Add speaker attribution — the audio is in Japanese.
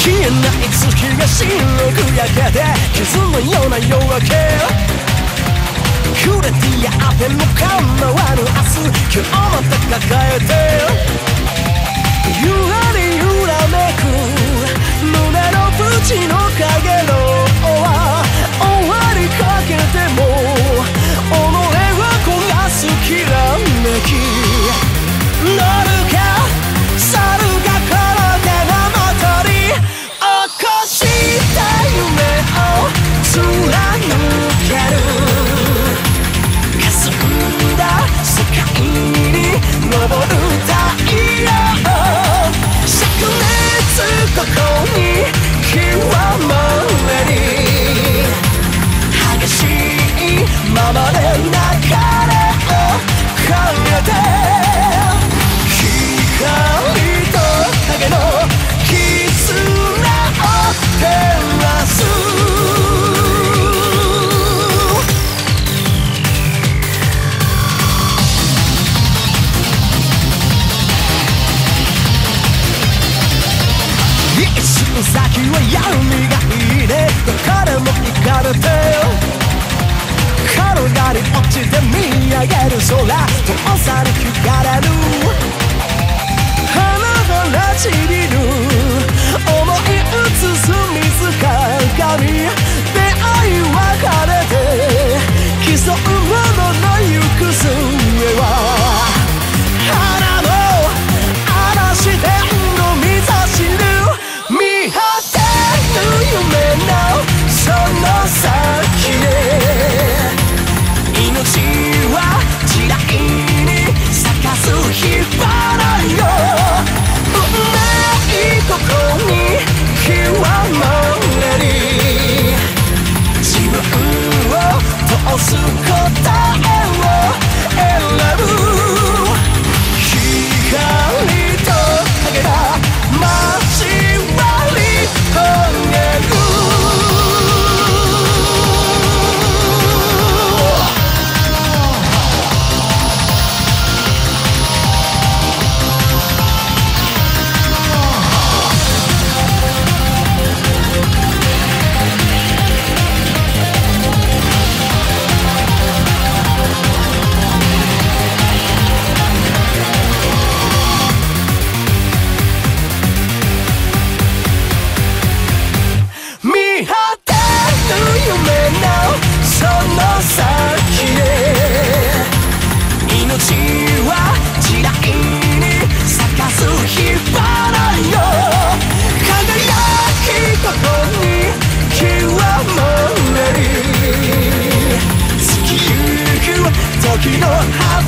Speaker 1: 白く焼けて傷のような夜明け。触れてやっても構わぬ明日。今日また抱えてゆらり揺らめくる霞んだ。世界に昇る先は闇がいいねどこでも行かれて転がり落ちて見上げる空遠さに惹かれる。花が散り時の花